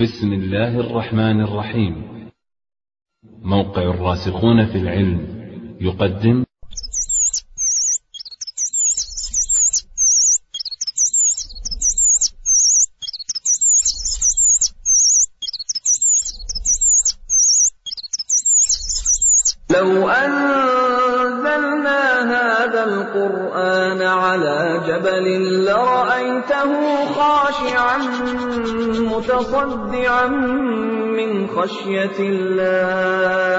بسم الله الرحمن الرحيم. موقع الراسخون في العلم يقدم خشية الله.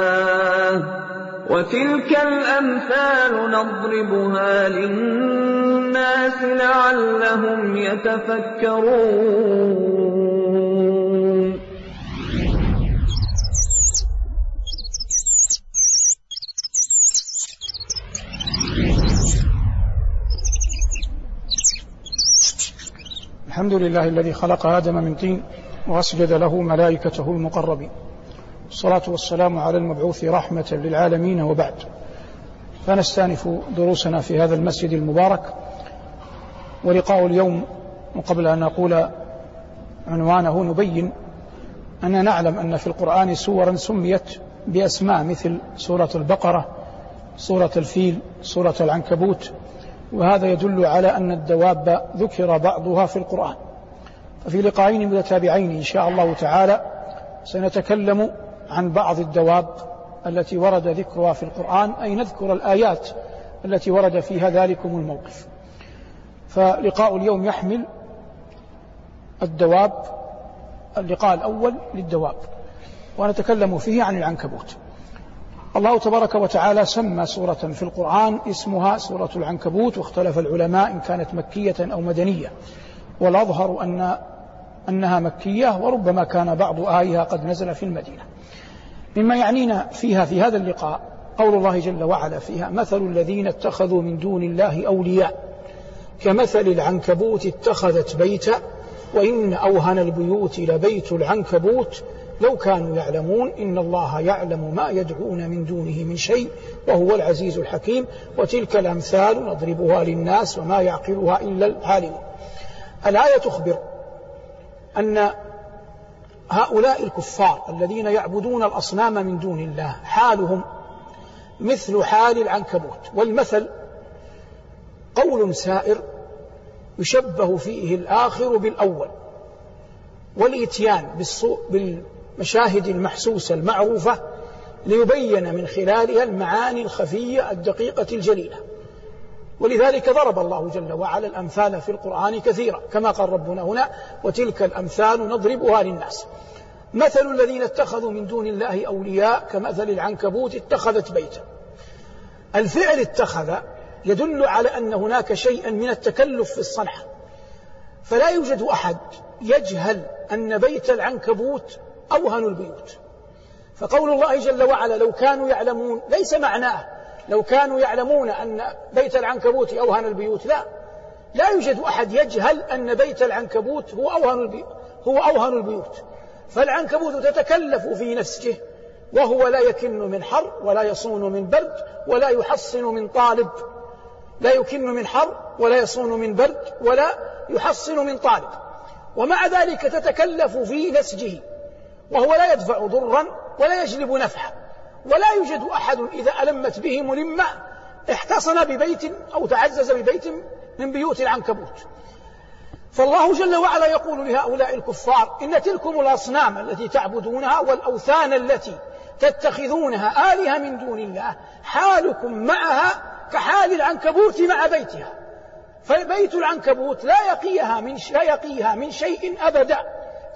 وتلك الأمثال نضربها للناس لعلهم يتفكرون. الحمد لله الذي خلق آدم من طين. وأسجد له ملائكته المقربين. الصلاة والسلام على المبعوث رحمة للعالمين وبعد. فنستأنف دروسنا في هذا المسجد المبارك. ولقاء اليوم وقبل أن نقول عنوانه نبين أننا نعلم أن في القرآن سورا سميت بأسماء مثل سورة البقرة سورة الفيل سورة العنكبوت. وهذا يدل على أن الدواب ذكر بعضها في القرآن. ففي لقاءين متتابعين إن شاء الله تعالى سنتكلم عن بعض الدواب التي ورد ذكرها في القرآن أي نذكر الآيات التي ورد فيها ذلكم الموقف. فلقاء اليوم يحمل الدواب اللقاء الأول للدواب ونتكلم فيه عن العنكبوت. الله تبارك وتعالى سمى سورة في القرآن اسمها سورة العنكبوت واختلف العلماء إن كانت مكية أو مدنية. والأظهر أن أنها مكية وربما كان بعض آيها قد نزل في المدينة. مما يعنينا فيها في هذا اللقاء قول الله جل وعلا فيها مثل الذين اتخذوا من دون الله أولياء كمثل العنكبوت اتخذت بيتا وإن أوهن البيوت لبيت العنكبوت لو كانوا يعلمون إن الله يعلم ما يدعون من دونه من شيء وهو العزيز الحكيم وتلك الأمثال نضربها للناس وما يعقلها إلا العالمون الآية تخبر أن هؤلاء الكفار الذين يعبدون الأصنام من دون الله حالهم مثل حال العنكبوت. والمثل قول سائر يشبه فيه الآخر بالأول والإتيان بالمشاهد المحسوسة المعروفة ليبين من خلالها المعاني الخفية الدقيقة الجليلة. ولذلك ضرب الله جل وعلا الأمثال في القرآن كثيرا كما قال ربنا هنا وتلك الأمثال نضربها للناس. مثل الذين اتخذوا من دون الله أولياء كمثل العنكبوت اتخذت بيتا. الفعل اتخذ يدل على أن هناك شيئا من التكلف في الصنع فلا يوجد أحد يجهل أن بيت العنكبوت أوهن البيوت. فقول الله جل وعلا لو كانوا يعلمون ليس معناه لو كانوا يعلمون أن بيت العنكبوت أوهن البيوت لا. لا يوجد أحد يجهل أن بيت العنكبوت هو أوهن البيوت هو أوهن البيوت. فالعنكبوت تتكلف في نفسه وهو لا يكن من حر ولا يصون من برد ولا يحصن من طالب. لا يكن من حر ولا يصون من برد ولا يحصن من طالب. ومع ذلك تتكلف في نسجه وهو لا يدفع ضرا ولا يجلب نفعا ولا يوجد أحد إذا ألمت به ملمة احتصن ببيت أو تعزز ببيت من بيوت العنكبوت. فالله جل وعلا يقول لهؤلاء الكفار إن تلكم الأصنام التي تعبدونها والأوثان التي تتخذونها آلهة من دون الله حالكم معها كحال العنكبوت مع بيتها. فبيت العنكبوت لا يقيها من لا يقيها من شيء أبدا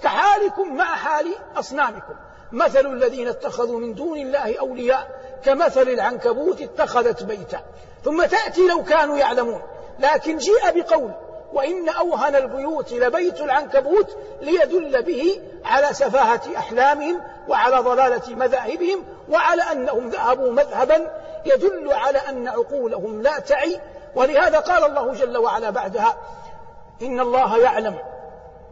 كحالكم مع حال أصنامكم. مثل الذين اتخذوا من دون الله أولياء كمثل العنكبوت اتخذت بيتا. ثم تأتي لو كانوا يعلمون. لكن جيء بقول وإن أوهن البيوت لبيت العنكبوت ليدل به على سفاهة أحلامهم وعلى ضلالة مذاهبهم وعلى أنهم ذهبوا مذهبا يدل على أن عقولهم لا تعي. ولهذا قال الله جل وعلا بعدها إن الله يعلم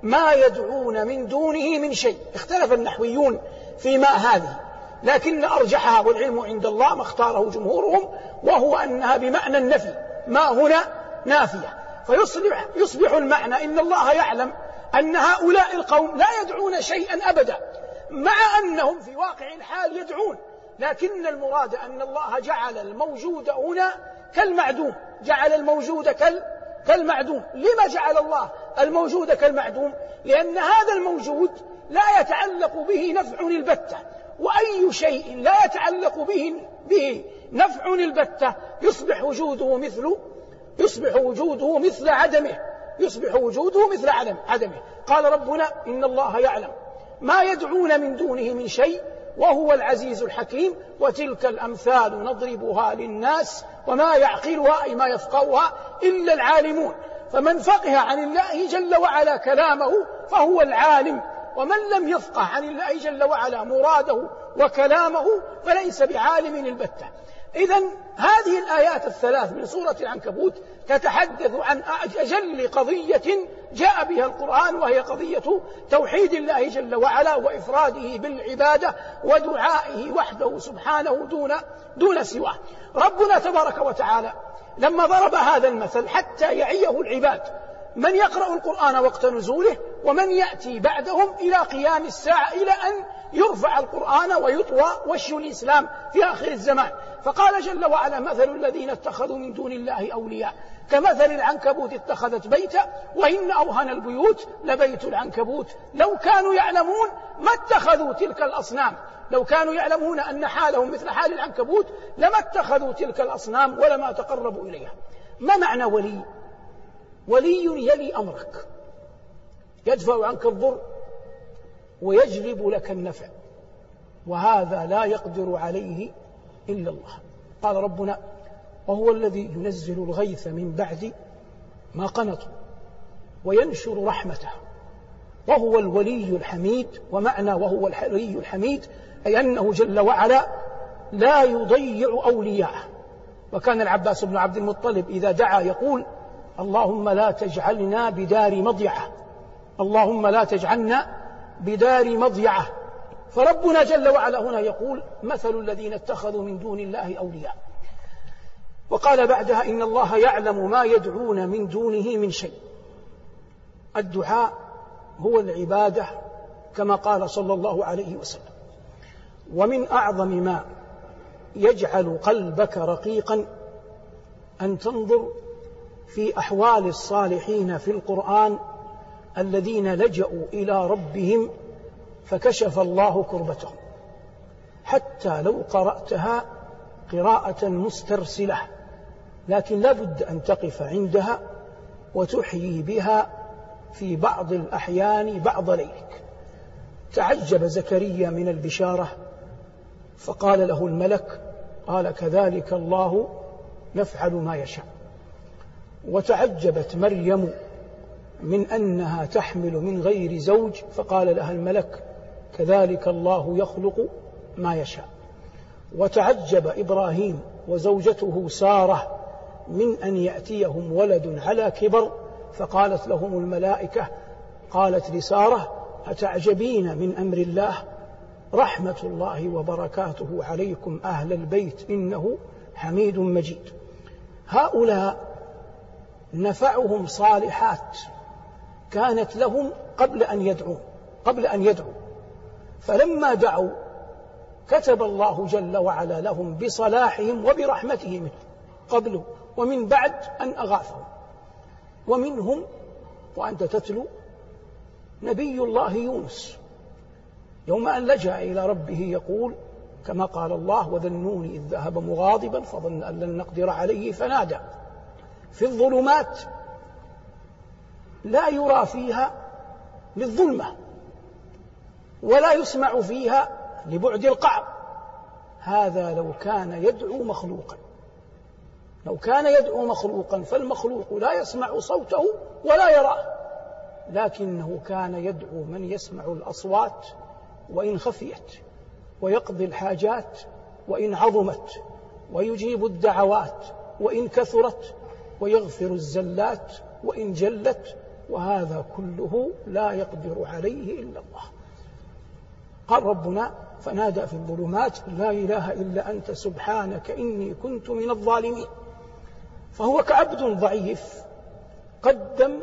ما يدعون من دونه من شيء. اختلف النحويون في ماء هذه لكن أرجحها والعلم عند الله ما اختاره جمهورهم وهو أنها بمعنى النفي. ما هنا نافية. فيصبح يصبح المعنى إن الله يعلم أن هؤلاء القوم لا يدعون شيئا أبدا مع أنهم في واقع الحال يدعون. لكن المراد أن الله جعل الموجود هنا كالمعدوم جعل الموجود كال كالمعدوم. لما جعل الله الموجود كالمعدوم؟ لأن هذا الموجود لا يتعلق به نفع البتة وأي شيء لا يتعلق به به نفع البتة يصبح وجوده مثل يصبح وجوده مثل عدمه يصبح وجوده مثل عدم عدمه. قال ربنا إن الله يعلم. ما يدعون من دونه من شيء وهو العزيز الحكيم وتلك الأمثال نضربها للناس وما يعقلها أي ما يفقهها إلا العالمون. فمن فقه عن الله جل وعلا كلامه فهو العالم ومن لم يفقه عن الله جل وعلا مراده وكلامه فليس بعالم البتة. إذا هذه الآيات الثلاث من سورة العنكبوت تتحدث عن أجل قضية جاء بها القرآن وهي قضية توحيد الله جل وعلا وإفراده بالعبادة ودعائه وحده سبحانه دون دون سواه. ربنا تبارك وتعالى لما ضرب هذا المثل حتى يعيه العباد من يقرأ القرآن وقت نزوله ومن يأتي بعدهم إلى قيام الساعة إلى أن يرفع القرآن ويطوى وشي الإسلام في آخر الزمان. فقال جل وعلا مثل الذين اتخذوا من دون الله أولياء كمثل العنكبوت اتخذت بيتا وإن أوهن البيوت لبيت العنكبوت. لو كانوا يعلمون ما اتخذوا تلك الأصنام لو كانوا يعلمون أن حالهم مثل حال العنكبوت لما اتخذوا تلك الأصنام ولما تقربوا إليها. ما معنى ولي؟ ولي يلي أمرك. يدفع عنك الضر ويجلب لك النفع. وهذا لا يقدر عليه إلا الله. قال ربنا وهو الذي ينزل الغيث من بعد ما قنطوا وينشر رحمته. وهو الولي الحميد ومعنى وهو الولي الحميد أي أنه جل وعلا لا يضيع أولياءه. وكان العباس بن عبد المطلب إذا دعا يقول اللهم لا تجعلنا بدار مضيعة. اللهم لا تجعلنا بدار مضيعة. فربنا جل وعلا هنا يقول مثل الذين اتخذوا من دون الله أولياء. وقال بعدها إن الله يعلم ما يدعون من دونه من شيء. الدعاء هو العبادة كما قال صلى الله عليه وسلم. ومن أعظم ما يجعل قلبك رقيقا أن تنظر في أحوال الصالحين في القرآن الذين لجأوا إلى ربهم فكشف الله كربتهم حتى لو قرأتها قراءة مسترسلة لكن لا بد أن تقف عندها وتحيي بها في بعض الأحيان بعض ليلك. تعجب زكريا من البشارة فقال له الملك قال كذلك الله يفعل ما يشاء. وتعجبت مريم من أنها تحمل من غير زوج فقال لها الملك كذلك الله يخلق ما يشاء. وتعجب إبراهيم وزوجته سارة من أن يأتيهم ولد على كبر فقالت لهم الملائكة قالت لسارة أتعجبين من أمر الله؟ رحمة الله وبركاته عليكم أهل البيت إنه حميد مجيد. هؤلاء نفعهم صالحات. كانت لهم قبل أن يدعوا قبل أن يدعوا فلما دعوا كتب الله جل وعلا لهم بصلاحهم وبرحمته منه قبل ومن بعد أن أغاثهم. ومنهم وأنت تتلو نبي الله يونس. يوم أن لجأ إلى ربه يقول كما قال الله وذنون إذ ذهب مغاضبا فظن أن لن نقدر عليه فنادى. في الظلمات لا يرى فيها للظلمة ولا يسمع فيها لبعد القعر. هذا لو كان يدعو مخلوقا. لو كان يدعو مخلوقا فالمخلوق لا يسمع صوته ولا يراه. لكنه كان يدعو من يسمع الأصوات وإن خفيت ويقضي الحاجات وإن عظمت ويجيب الدعوات وإن كثرت ويغفر الزلات وإن جلت وهذا كله لا يقدر عليه إلا الله. قال ربنا فنادى في الظلمات لا إله إلا أنت سبحانك إني كنت من الظالمين. فهو كعبد ضعيف قدم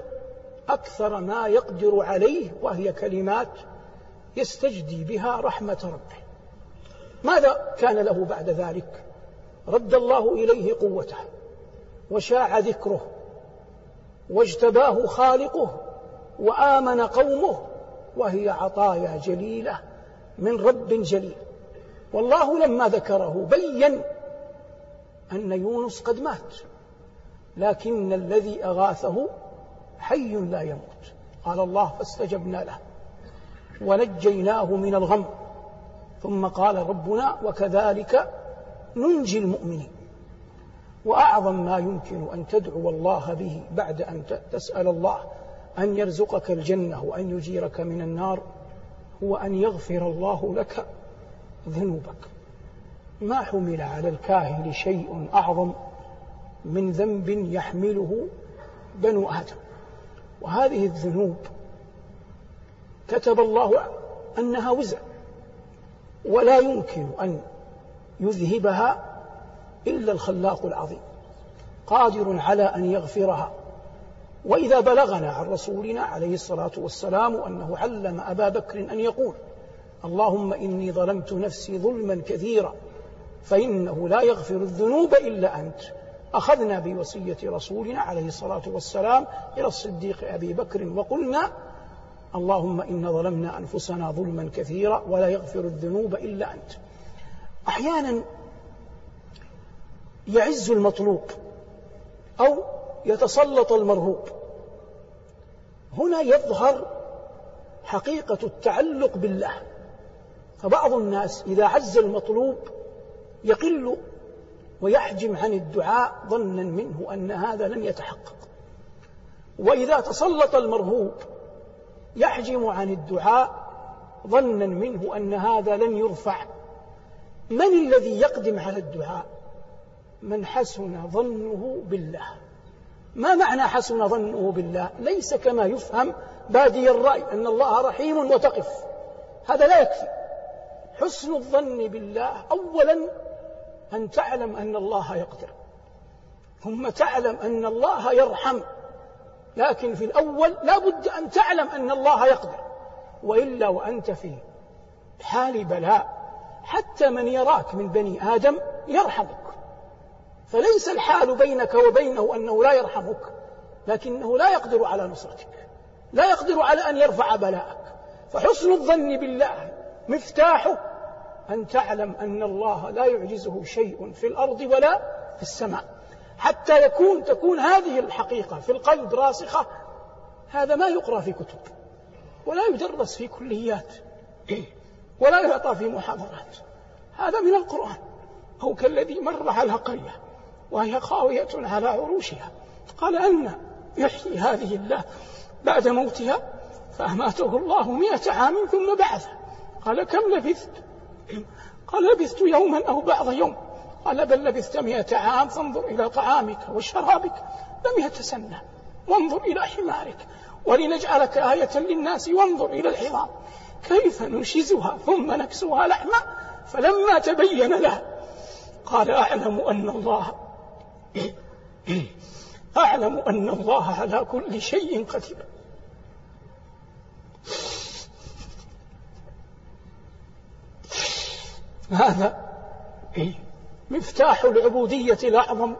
أكثر ما يقدر عليه وهي كلمات يستجدي بها رحمة ربه. ماذا كان له بعد ذلك؟ رد الله إليه قوته وشاع ذكره. واجتباه خالقه وآمن قومه وهي عطايا جليلة من رب جليل. والله لما ذكره بين أن يونس قد مات لكن الذي أغاثه حي لا يموت. قال الله فاستجبنا له ونجيناه من الغم. ثم قال ربنا وكذلك ننجي المؤمنين. وأعظم ما يمكن أن تدعو الله به بعد أن تسأل الله أن يرزقك الجنة وأن يجيرك من النار هو أن يغفر الله لك ذنوبك. ما حمل على الكاهن شيء أعظم من ذنب يحمله بنو آدم. وهذه الذنوب كتب الله أنها وزر ولا يمكن أن يذهبها إلا الخلاق العظيم قادر على أن يغفرها. وإذا بلغنا عن رسولنا عليه الصلاة والسلام أنه علم أبا بكر أن يقول اللهم إني ظلمت نفسي ظلما كثيرا فإنه لا يغفر الذنوب إلا أنت. أخذنا بوصية رسولنا عليه الصلاة والسلام إلى الصديق أبي بكر وقلنا اللهم إن ظلمنا أنفسنا ظلما كثيرا ولا يغفر الذنوب إلا أنت. أحيانا يعز المطلوب أو يتسلط المرهوب. هنا يظهر حقيقة التعلق بالله. فبعض الناس إذا عز المطلوب يقل ويحجم عن الدعاء ظنا منه أن هذا لن يتحقق. وإذا تسلط المرهوب يحجم عن الدعاء ظنا منه أن هذا لن يرفع. من الذي يقدم على الدعاء؟ من حسن ظنه بالله. ما معنى حسن ظنه بالله؟ ليس كما يفهم بادي الرأي أن الله رحيم وتقف. هذا لا يكفي. حسن الظن بالله أولا أن تعلم أن الله يقدر ثم تعلم أن الله يرحم. لكن في الأول لا بد أن تعلم أن الله يقدر وإلا وأنت في حال بلاء. حتى من يراك من بني آدم يرحمك. فليس الحال بينك وبينه أنه لا يرحمك لكنه لا يقدر على نصرتك لا يقدر على أن يرفع بلاءك. فحسن الظن بالله مفتاحه أن تعلم أن الله لا يعجزه شيء في الأرض ولا في السماء. حتى يكون تكون هذه الحقيقة في القلب راسخة هذا ما يقرأ في كتب ولا يدرس في كليات ولا يعطى في محاضرات. هذا من القرآن. أو كالذي مر على قرية وهي خاوية على عروشها. قال أن يحيي هذه الله بعد موتها فأماته الله مئة عام ثم بعثه. قال كم لبثت؟ قال لبثت يوما أو بعض يوم. قال بل لبثت مئة عام فانظر إلى طعامك وشرابك لم يتسنى. وانظر إلى حمارك ولنجعلك آية للناس وانظر إلى الحمار كيف ننشزها ثم نكسوها لحما؟ فلما تبين له قال أعلم أن الله أعلم أن الله على كل شيء قدير. هذا مفتاح العبودية الأعظم.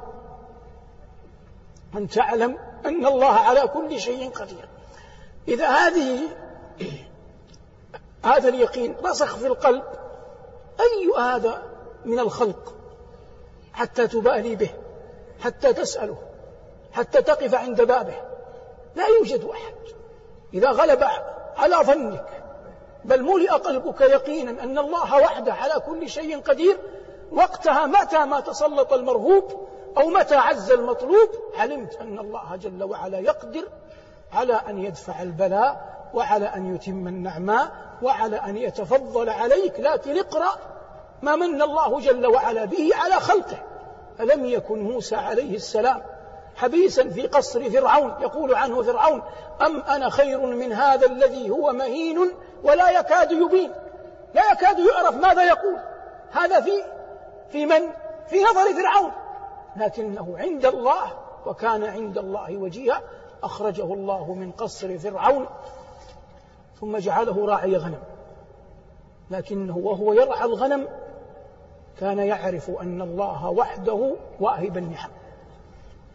أن تعلم أن الله على كل شيء قدير. إذا هذه هذا اليقين رسخ في القلب أي هذا من الخلق حتى تبالي به؟ حتى تسأله حتى تقف عند بابه. لا يوجد أحد إذا غلب على ظنك بل ملئ قلبك يقينا أن الله وحده على كل شيء قدير وقتها متى ما تسلط المرهوب أو متى عز المطلوب علمت أن الله جل وعلا يقدر على أن يدفع البلاء وعلى أن يتم النعماء وعلى أن يتفضل عليك. لكن اقرأ ما من الله جل وعلا به على خلقه. ألم يكن موسى عليه السلام حبيسا في قصر فرعون؟ يقول عنه فرعون أم أنا خير من هذا الذي هو مهين ولا يكاد يبين؟ لا يكاد يعرف ماذا يقول. هذا في في من؟ في نظر فرعون. لكنه عند الله وكان عند الله وجيها أخرجه الله من قصر فرعون ثم جعله راعي غنم. لكنه وهو يرعى الغنم كان يعرف أن الله وحده واهب النعم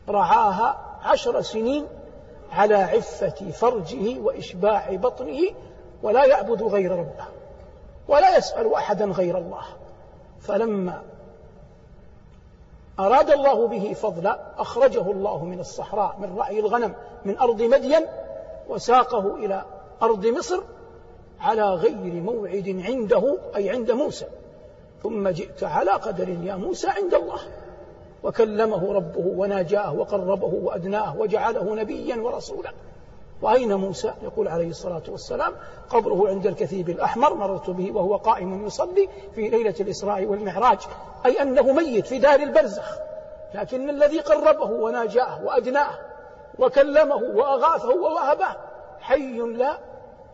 رعاها عشر سنين على عفة فرجه وإشباع بطنه ولا يعبد غير ربه ولا يسأل أحدا غير الله. فلما أراد الله به فضلا أخرجه الله من الصحراء من رعي الغنم من أرض مدين وساقه إلى أرض مصر على غير موعد عنده أي عند موسى. ثم جئت على قدر يا موسى عند الله. وكلمه ربه وناجاه وقربه وأدناه وجعله نبيا ورسولا. وأين موسى؟ يقول عليه الصلاة والسلام قبره عند الكثيب الأحمر مررت به وهو قائم يصلي في ليلة الإسراء والمعراج. أي أنه ميت في دار البرزخ. لكن الذي قربه وناجاه وأدناه وكلمه وأغاثه ووهبه حي لا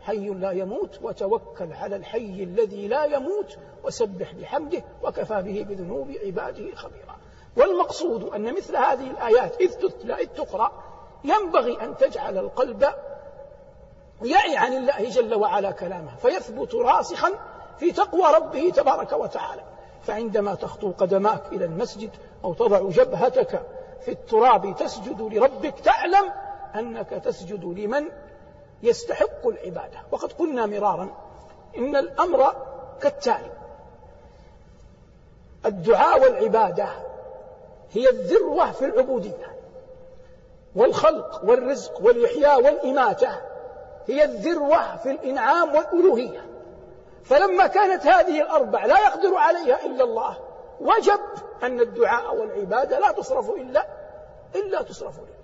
حي لا يموت وتوكل على الحي الذي لا يموت وسبح بحمده وكفى به بذنوب عباده خبيرا. والمقصود أن مثل هذه الآيات إذ تتلى إذ تقرأ ينبغي أن تجعل القلب يعي عن الله جل وعلا كلامه فيثبت راسخا في تقوى ربه تبارك وتعالى. فعندما تخطو قدماك إلى المسجد أو تضع جبهتك في التراب تسجد لربك تعلم أنك تسجد لمن يستحق العبادة. وقد قلنا مرارا إن الأمر كالتالي. الدعاء والعبادة هي الذروة في العبودية. والخلق والرزق والإحياء والإماتة هي الذروة في الإنعام والألوهية. فلما كانت هذه الأربع لا يقدر عليها إلا الله وجب أن الدعاء والعبادة لا تصرف إلا إلا تصرف لله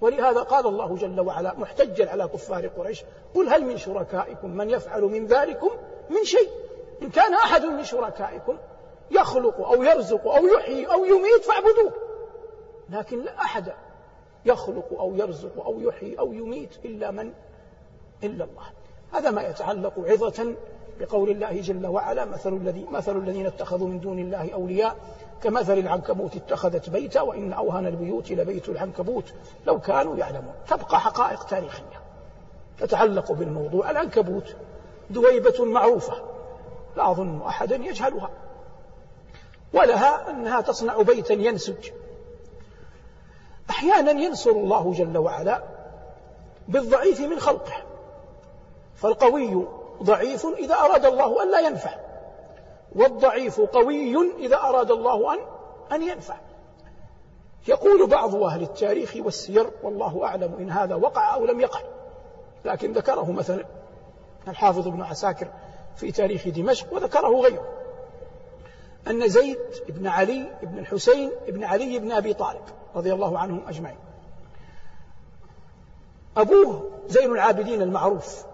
ولهذا قال الله جل وعلا محتجا على كفار قريش قل هل من شركائكم من يفعل من ذلكم من شيء؟ إن كان أحد من شركائكم يخلق أو يرزق أو يحيي أو يميت فاعبدوه. لكن لا أحد يخلق أو يرزق أو يحيي أو يميت إلا من؟ إلا الله. هذا ما يتعلق عظة بقول الله جل وعلا مثل الذي مثل الذين اتخذوا من دون الله أولياء كمثل العنكبوت اتخذت بيتا وإن أوهن البيوت لبيت العنكبوت لو كانوا يعلمون. تبقى حقائق تاريخية. تتعلق بالموضوع. العنكبوت دويبة معروفة. لا أظن أحدا يجهلها. ولها أنها تصنع بيتا ينسج. أحيانا ينصر الله جل وعلا بالضعيف من خلقه. فالقوي ضعيف إذا أراد الله أن لا ينفع والضعيف قوي إذا أراد الله أن أن ينفع. يقول بعض أهل التاريخ والسير والله أعلم إن هذا وقع أو لم يقع. لكن ذكره مثلا الحافظ ابن عساكر في تاريخ دمشق وذكره غيره. أن زيد بن علي بن الحسين بن علي بن أبي طالب رضي الله عنهم أجمعين. أبوه زين العابدين المعروف.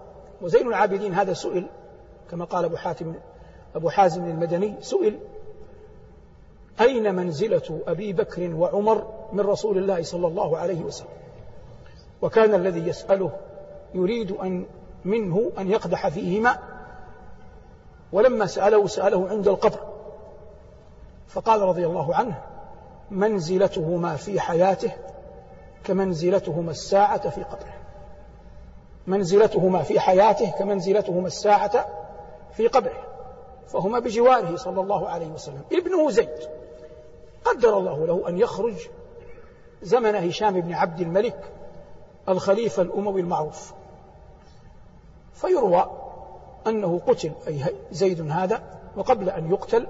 وزين العابدين هذا سئل كما قال أبو حاتم أبو حازم المدني سئل أين منزلة أبي بكر وعمر من رسول الله صلى الله عليه وسلم؟ وكان الذي يسأله يريد أن منه أن يقدح فيهما ولما سأله سأله عند القبر فقال رضي الله عنه منزلتهما في حياته كمنزلتهما الساعة في قبره منزلتهما في حياته كمنزلتهما الساعة في قبره فهما بجواره صلى الله عليه وسلم. ابنه زيد قدر الله له أن يخرج زمن هشام بن عبد الملك الخليفة الأموي المعروف. فيروى أنه قتل أي زيد هذا وقبل أن يقتل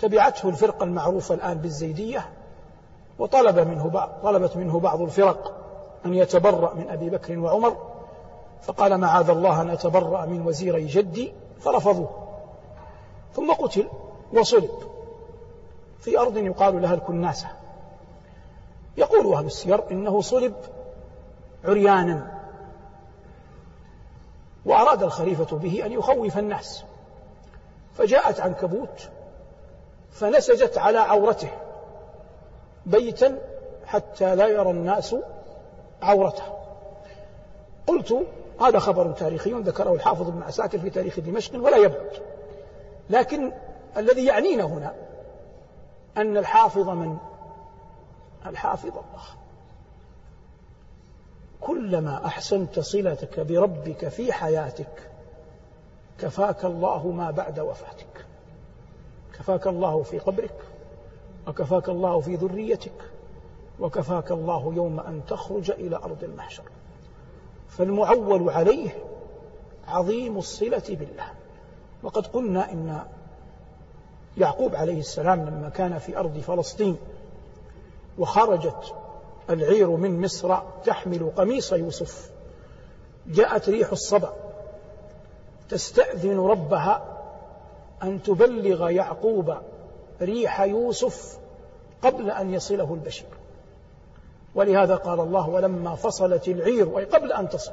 تبعته الفرقة المعروفة الآن بالزيدية وطلب منه بعض طلبت منه بعض الفرق. أن يتبرأ من أبي بكر وعمر فقال معاذ الله أن أتبرأ من وزيري جدي فرفضوه. ثم قتل وصلب في أرض يقال لها الكناسة. يقول أهل السير إنه صلب عريانا وأراد الخليفة به أن يخوف الناس. فجاءت عنكبوت فنسجت على عورته بيتا حتى لا يرى الناس عورته. قلت هذا خبر تاريخي ذكره الحافظ ابن عساكر في تاريخ دمشق ولا يبعد. لكن الذي يعنينا هنا أن الحافظ من؟ الحافظ الله. كلما أحسنت صلتك بربك في حياتك كفاك الله ما بعد وفاتك. كفاك الله في قبرك وكفاك الله في ذريتك. وكفاك الله يوم أن تخرج إلى أرض المحشر. فالمعول عليه عظيم الصلة بالله. وقد قلنا إن يعقوب عليه السلام لما كان في أرض فلسطين وخرجت العير من مصر تحمل قميص يوسف جاءت ريح الصبا تستأذن ربها أن تبلغ يعقوب ريح يوسف قبل أن يصله البشير. ولهذا قال الله ولما فصلت العير أي قبل أن تصل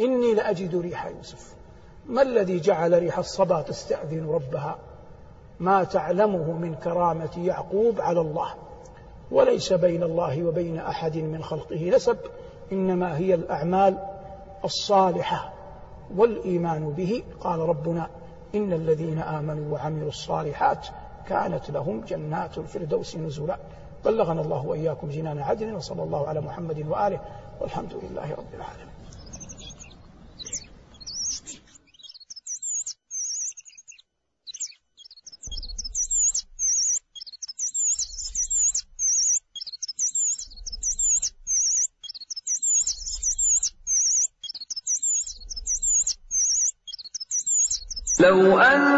إني لأجد ريح يوسف. ما الذي جعل ريح الصبا تستأذن ربها؟ ما تعلمه من كرامة يعقوب على الله. وليس بين الله وبين أحد من خلقه نسب إنما هي الأعمال الصالحة والإيمان به. قال ربنا إن الذين آمنوا وعملوا الصالحات كانت لهم جنات الفردوس نزلا. بلغنا الله وإياكم جنان عدن وصلى الله على محمد وآله والحمد لله رب العالمين. لو هذا